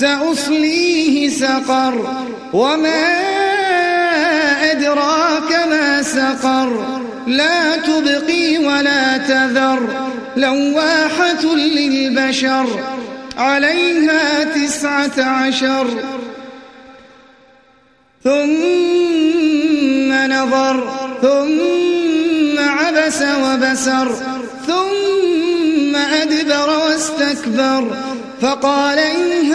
سأصليه سقر وما أدراك ما سقر. لا تبقي ولا تذر لواحة للبشر عليها تسعة عشر. ثم نظر ثم عبس وبسر ثم أدبر واستكبر. فقال إن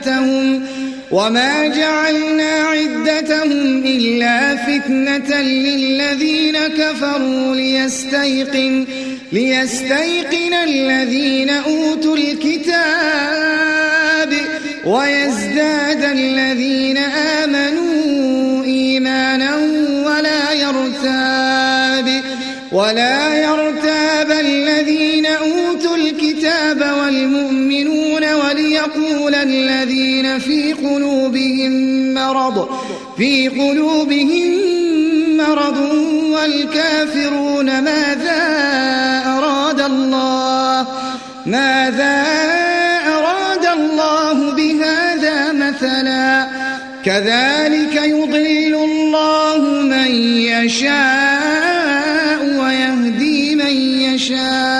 عدتهم وما جعلنا عدتهم إلا فتنة للذين كفروا ليستيقن ليستيقن الذين أوتوا الكتاب ويزداد الذين آمنوا إيمانا ولا يرتاب ولا يرتاب الذين في قلوبهم مرض في قلوبهم مرض والكافرون ماذا أراد الله؟ ماذا أراد الله بهذا مثلا؟ كذلك يضل الله من يشاء ويهدي من يشاء.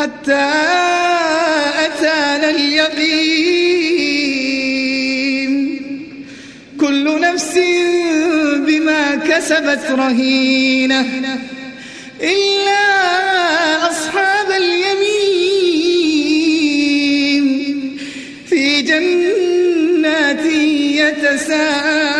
حتى أتانا اليقين. كل نفس بما كسبت رهينة إلا أصحاب اليمين. في جنات يتساءلون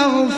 هو